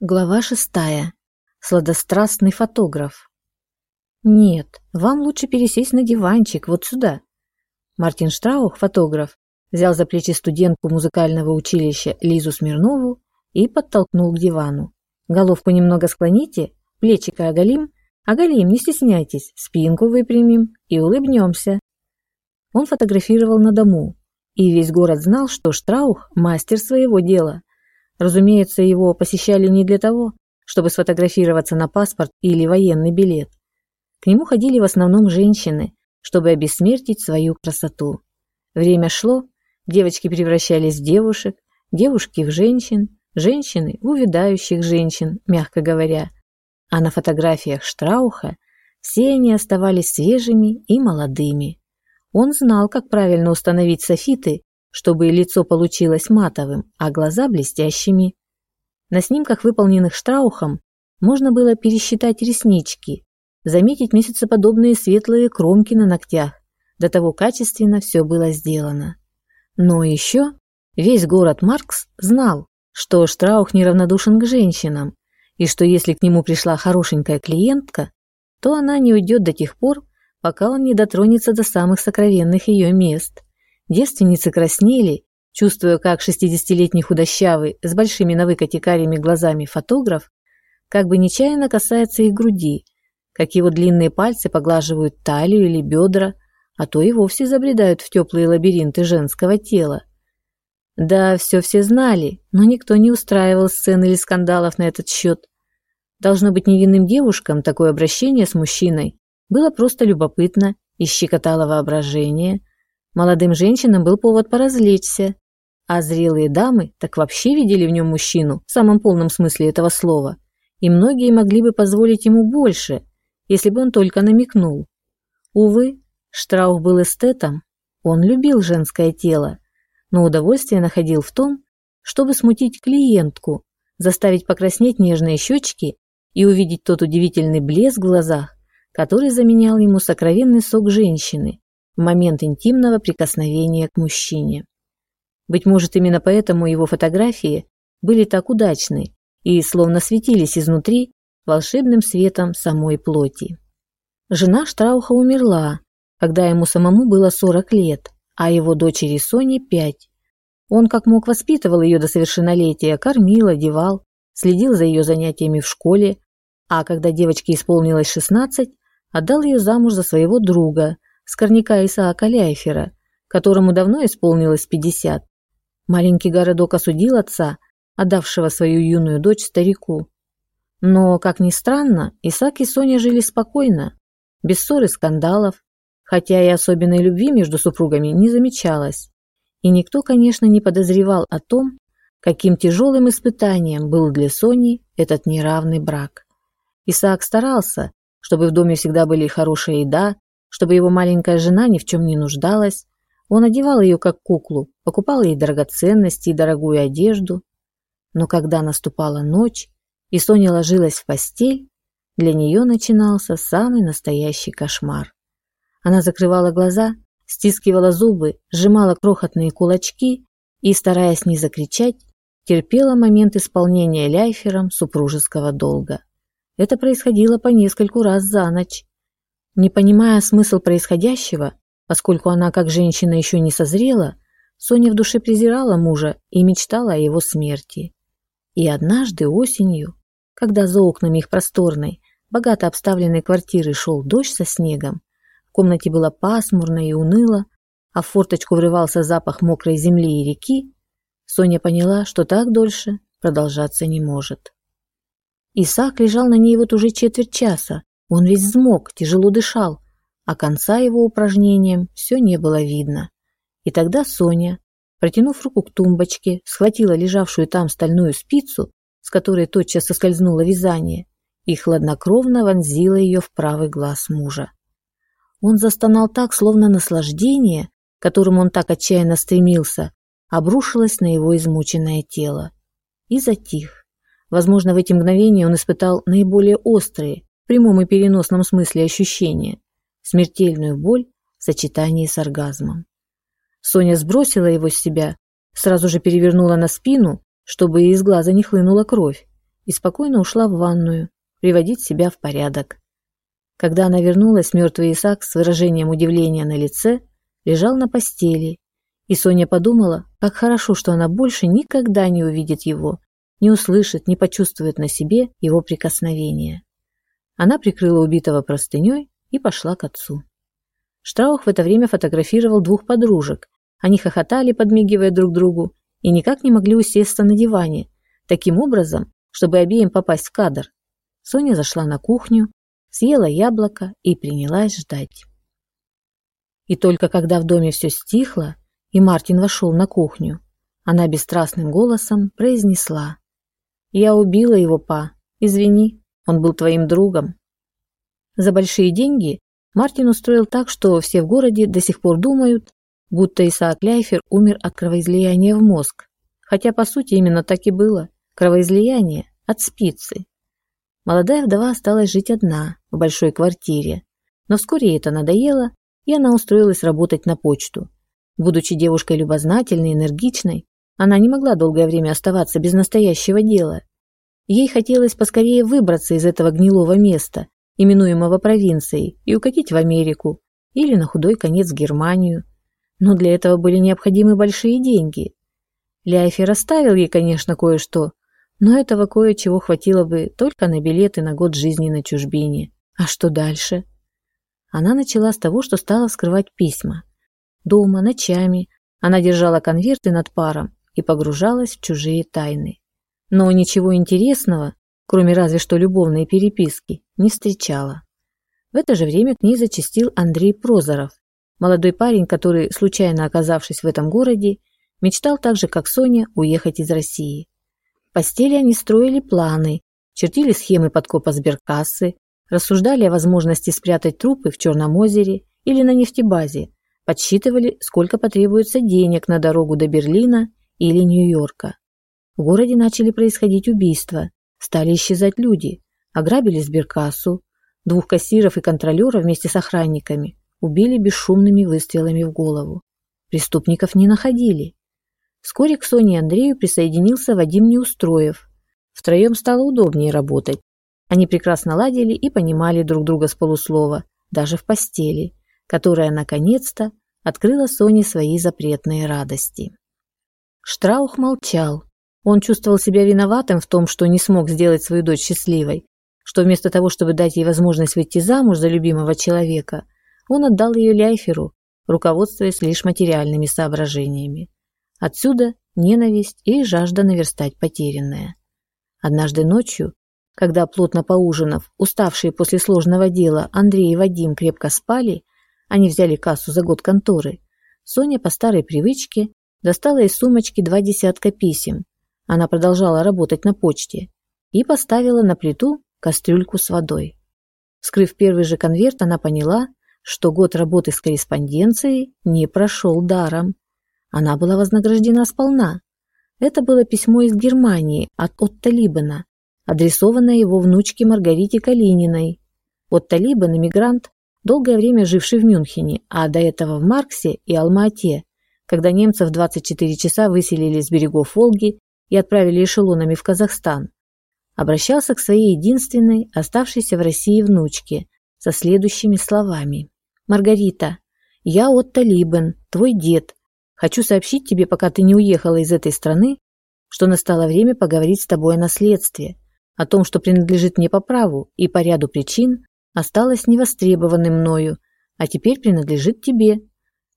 Глава шестая. Сладострастный фотограф. Нет, вам лучше пересесть на диванчик вот сюда. Мартин Штраух, фотограф, взял за плечи студентку музыкального училища Лизу Смирнову и подтолкнул к дивану. Головку немного склоните, плечико оголим, оголим, не стесняйтесь, спинку выпрямим и улыбнемся. Он фотографировал на дому, и весь город знал, что Штраух – мастер своего дела – Разумеется, его посещали не для того, чтобы сфотографироваться на паспорт или военный билет. К нему ходили в основном женщины, чтобы обессмертить свою красоту. Время шло, девочки превращались в девушек, девушки в женщин, женщины в увядающих женщин, мягко говоря. А на фотографиях Штрауха все они оставались свежими и молодыми. Он знал, как правильно установить софиты чтобы лицо получилось матовым, а глаза блестящими. На снимках, выполненных Штраухом, можно было пересчитать реснички, заметить месяцеподобные светлые кромки на ногтях. До того качественно все было сделано. Но еще весь город Маркс знал, что Штраух неравнодушен к женщинам, и что если к нему пришла хорошенькая клиентка, то она не уйдет до тех пор, пока он не дотронется до самых сокровенных ее мест. Девственницы краснели, чувствуя, как шестидесятилетний худощавый, с большими на выкате карими глазами фотограф, как бы нечаянно касается их груди, как его длинные пальцы поглаживают талию или бедра, а то и вовсе забредают в теплые лабиринты женского тела. Да, все все знали, но никто не устраивал сцен или скандалов на этот счет. Должно быть невинным девушкам такое обращение с мужчиной было просто любопытно и щекотало воображение, Молодым женщинам был повод поразвлечься, а зрелые дамы так вообще видели в нем мужчину в самом полном смысле этого слова, и многие могли бы позволить ему больше, если бы он только намекнул. Увы, Штраух был эстетом, он любил женское тело, но удовольствие находил в том, чтобы смутить клиентку, заставить покраснеть нежные щечки и увидеть тот удивительный блеск в глазах, который заменял ему сокровенный сок женщины, момент интимного прикосновения к мужчине. Быть может, именно поэтому его фотографии были так удачны и словно светились изнутри волшебным светом самой плоти. Жена Штрауха умерла, когда ему самому было 40 лет, а его дочери Соне 5. Он как мог воспитывал ее до совершеннолетия, кормил, одевал, следил за ее занятиями в школе, а когда девочке исполнилось 16, отдал ее замуж за своего друга, скорняка Исаака Ляйфера, которому давно исполнилось 50. Маленький городок осудил отца, отдавшего свою юную дочь старику. Но, как ни странно, Исаак и Соня жили спокойно, без ссор и скандалов, хотя и особенной любви между супругами не замечалось. И никто, конечно, не подозревал о том, каким тяжелым испытанием был для Сони этот неравный брак. Исаак старался, чтобы в доме всегда были хорошая еда, чтобы его маленькая жена ни в чем не нуждалась. Он одевал ее как куклу, покупал ей драгоценности и дорогую одежду. Но когда наступала ночь, и Соня ложилась в постель, для нее начинался самый настоящий кошмар. Она закрывала глаза, стискивала зубы, сжимала крохотные кулачки и, стараясь не закричать, терпела момент исполнения ляйфером супружеского долга. Это происходило по нескольку раз за ночь, не понимая смысл происходящего, поскольку она как женщина еще не созрела, Соня в душе презирала мужа и мечтала о его смерти. И однажды осенью, когда за окнами их просторной, богато обставленной квартиры шел дождь со снегом, в комнате было пасмурно и уныло, а в форточку врывался запах мокрой земли и реки, Соня поняла, что так дольше продолжаться не может. Исаак лежал на ней вот уже четверть часа, он весь взмок, тяжело дышал, а конца его упражнениям все не было видно. И тогда Соня, протянув руку к тумбочке, схватила лежавшую там стальную спицу, с которой тотчас соскользнуло вязание, и хладнокровно вонзила ее в правый глаз мужа. Он застонал так, словно наслаждение, к которому он так отчаянно стремился, обрушилось на его измученное тело. И затих. Возможно, в эти мгновения он испытал наиболее острые, прямом и переносном смысле ощущения, смертельную боль в сочетании с оргазмом. Соня сбросила его с себя, сразу же перевернула на спину, чтобы из глаза не хлынула кровь, и спокойно ушла в ванную, приводить себя в порядок. Когда она вернулась, мертвый Исаак с выражением удивления на лице лежал на постели, и Соня подумала, как хорошо, что она больше никогда не увидит его, не услышит, не почувствует на себе его прикосновения. Она прикрыла убитого простыней и пошла к отцу. Штраух в это время фотографировал двух подружек. Они хохотали, подмигивая друг другу, и никак не могли усесться на диване, таким образом, чтобы обеим попасть в кадр. Соня зашла на кухню, съела яблоко и принялась ждать. И только когда в доме все стихло, и Мартин вошел на кухню, она бесстрастным голосом произнесла. «Я убила его, па. Извини, он был твоим другом». За большие деньги Мартин устроил так, что все в городе до сих пор думают, будто Исаак Ляйфер умер от кровоизлияния в мозг. Хотя, по сути, именно так и было. Кровоизлияние от спицы. Молодая вдова осталась жить одна, в большой квартире. Но вскоре это надоело, и она устроилась работать на почту. Будучи девушкой любознательной, энергичной, она не могла долгое время оставаться без настоящего дела. Ей хотелось поскорее выбраться из этого гнилого места, именуемого провинцией, и укатить в Америку или на худой конец в Германию. Но для этого были необходимы большие деньги. Ляйфер оставил ей, конечно, кое-что, но этого кое-чего хватило бы только на билеты на год жизни на чужбине. А что дальше? Она начала с того, что стала вскрывать письма. Дома, ночами, она держала конверты над паром и погружалась в чужие тайны. Но ничего интересного, кроме разве что любовной переписки, не встречала. В это же время к ней зачастил Андрей Прозоров, молодой парень, который, случайно оказавшись в этом городе, мечтал так же, как Соня, уехать из России. В постели они строили планы, чертили схемы подкопа сберкассы, рассуждали о возможности спрятать трупы в Черном озере или на нефтебазе, подсчитывали, сколько потребуется денег на дорогу до Берлина или Нью-Йорка. В городе начали происходить убийства, стали исчезать люди, ограбили сберкассу, двух кассиров и контролера вместе с охранниками убили бесшумными выстрелами в голову. Преступников не находили. Вскоре к Соне и Андрею присоединился Вадим Неустроев. Втроем стало удобнее работать. Они прекрасно ладили и понимали друг друга с полуслова, даже в постели, которая, наконец-то, открыла Соне свои запретные радости. Штраух молчал. Он чувствовал себя виноватым в том, что не смог сделать свою дочь счастливой, что вместо того, чтобы дать ей возможность выйти замуж за любимого человека, он отдал ее Ляйферу, руководствуясь лишь материальными соображениями. Отсюда ненависть и жажда наверстать потерянное. Однажды ночью, когда, плотно поужинав, уставшие после сложного дела Андрей и Вадим крепко спали, они взяли кассу за год конторы, Соня по старой привычке достала из сумочки два десятка писем, она продолжала работать на почте, и поставила на плиту кастрюльку с водой. Вскрыв первый же конверт, она поняла, что год работы с корреспонденцией не прошел даром. Она была вознаграждена сполна. Это было письмо из Германии от Отто Либена, адресованное его внучке Маргарите Калининой. Отто Либен – эмигрант, долгое время живший в Мюнхене, а до этого в Марксе и Алма-Ате, когда немцев 24 часа выселили с берегов Волги и отправили эшелонами в Казахстан. Обращался к своей единственной, оставшейся в России внучке, со следующими словами. «Маргарита, я Отто Либен, твой дед, Хочу сообщить тебе, пока ты не уехала из этой страны, что настало время поговорить с тобой о наследстве, о том, что принадлежит мне по праву и по ряду причин осталось невостребованным мною, а теперь принадлежит тебе.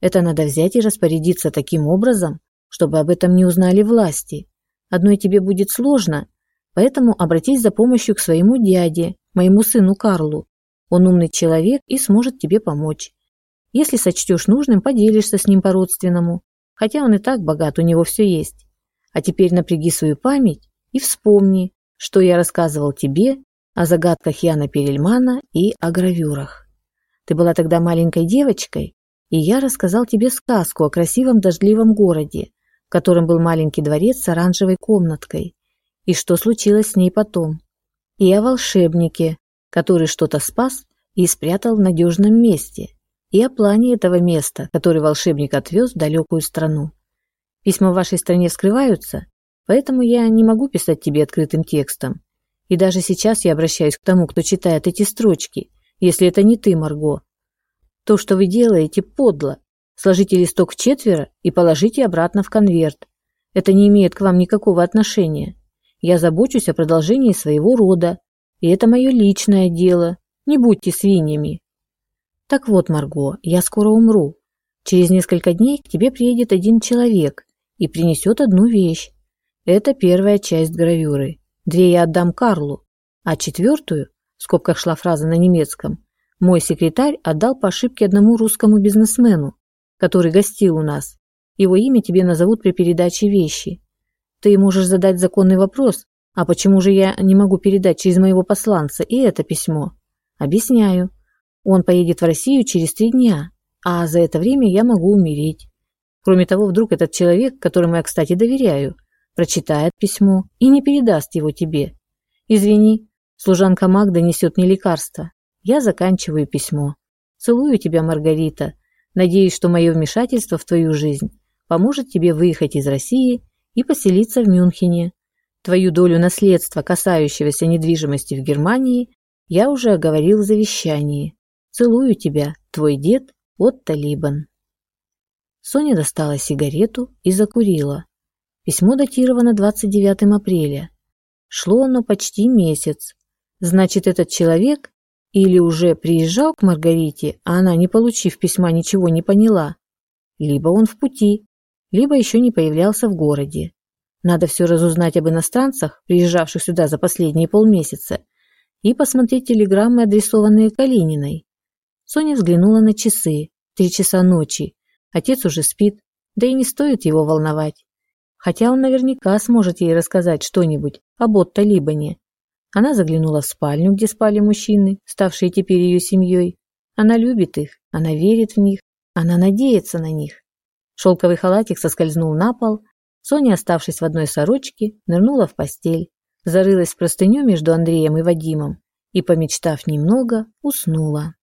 Это надо взять и распорядиться таким образом, чтобы об этом не узнали власти. Одной тебе будет сложно, поэтому обратись за помощью к своему дяде, моему сыну Карлу. Он умный человек и сможет тебе помочь. Если сочтешь нужным, поделишься с ним по-родственному хотя он и так богат, у него все есть. А теперь напряги свою память и вспомни, что я рассказывал тебе о загадках Яна Перельмана и о гравюрах. Ты была тогда маленькой девочкой, и я рассказал тебе сказку о красивом дождливом городе, в котором был маленький дворец с оранжевой комнаткой, и что случилось с ней потом, и о волшебнике, который что-то спас и спрятал в надежном месте, и о плане этого места, который волшебник отвез в далекую страну. Письма в вашей стране скрываются, поэтому я не могу писать тебе открытым текстом. И даже сейчас я обращаюсь к тому, кто читает эти строчки, если это не ты, Марго. То, что вы делаете, подло. Сложите листок в четверо и положите обратно в конверт. Это не имеет к вам никакого отношения. Я забочусь о продолжении своего рода, и это мое личное дело. Не будьте свиньями. Так вот, Марго, я скоро умру. Через несколько дней к тебе приедет один человек и принесет одну вещь. Это первая часть гравюры. Две я отдам Карлу, а четвертую, в скобках шла фраза на немецком, мой секретарь отдал по ошибке одному русскому бизнесмену, который гостил у нас. Его имя тебе назовут при передаче вещи. Ты можешь задать законный вопрос, а почему же я не могу передать через моего посланца и это письмо? Объясняю. Он поедет в Россию через три дня, а за это время я могу умереть. Кроме того, вдруг этот человек, которому я, кстати, доверяю, прочитает письмо и не передаст его тебе. Извини, служанка Магда несет мне лекарство. Я заканчиваю письмо. Целую тебя, Маргарита. Надеюсь, что мое вмешательство в твою жизнь поможет тебе выехать из России и поселиться в Мюнхене. Твою долю наследства, касающегося недвижимости в Германии, я уже оговорил в завещании. Целую тебя, твой дед Отто Либан. Соня достала сигарету и закурила. Письмо датировано 29 апреля. Шло оно почти месяц. Значит, этот человек или уже приезжал к Маргарите, а она, не получив письма, ничего не поняла, либо он в пути, либо еще не появлялся в городе. Надо все разузнать об иностранцах, приезжавших сюда за последние полмесяца, и посмотреть телеграммы, адресованные Калининой. Соня взглянула на часы. Три часа ночи. Отец уже спит, да и не стоит его волновать хотя он наверняка сможет ей рассказать что-нибудь об Отто Либане. Она заглянула в спальню, где спали мужчины, ставшие теперь ее семьей. Она любит их, она верит в них, она надеется на них. Шелковый халатик соскользнул на пол. Соня, оставшись в одной сорочке, нырнула в постель, зарылась в простыню между Андреем и Вадимом и, помечтав немного, уснула.